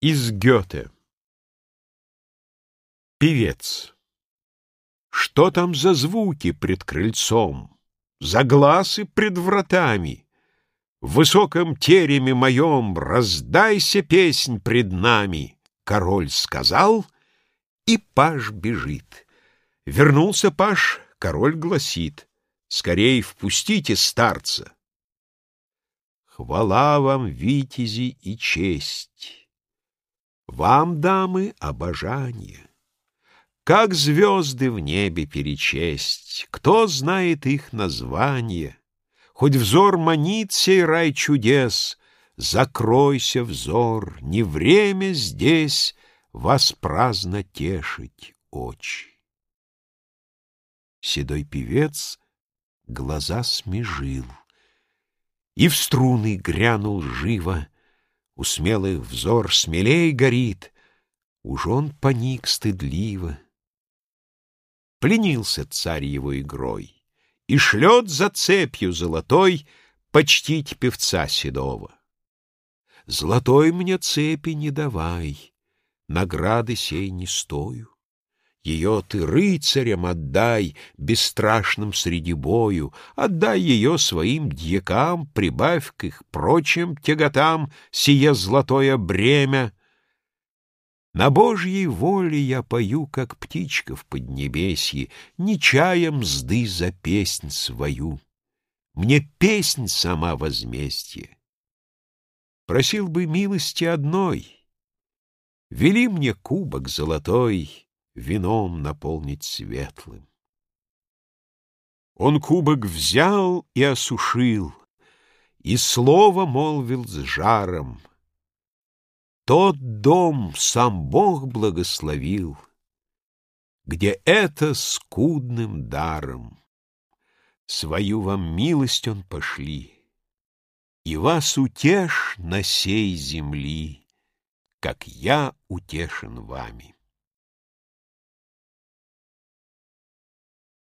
Из Гёте Певец Что там за звуки пред крыльцом? За глазы пред вратами? В высоком тереме моем Раздайся песнь пред нами. Король сказал, и паж бежит. Вернулся паж, король гласит, Скорей впустите старца. Хвала вам, витязи, и честь! Вам, дамы, обожание. Как звезды в небе перечесть, Кто знает их название? Хоть взор манит сей рай чудес, Закройся, взор, не время здесь Вас праздно тешить очи. Седой певец глаза смежил, И в струны грянул живо, У смелых взор смелей горит, Уж он поник стыдливо. Пленился царь его игрой И шлет за цепью золотой Почтить певца седого. Золотой мне цепи не давай, Награды сей не стою. Ее ты рыцарям отдай, Бесстрашным среди бою, Отдай ее своим дьякам, Прибавь к их прочим тяготам Сие золотое бремя, на Божьей воле я пою, как птичка в поднебесье, Не чая мзды за песнь свою. Мне песнь сама возмездие. Просил бы милости одной. Вели мне кубок золотой Вином наполнить светлым. Он кубок взял и осушил, И слово молвил с жаром — тот дом сам Бог благословил, Где это скудным даром Свою вам милость он пошли, И вас утешь на сей земли, Как я утешен вами.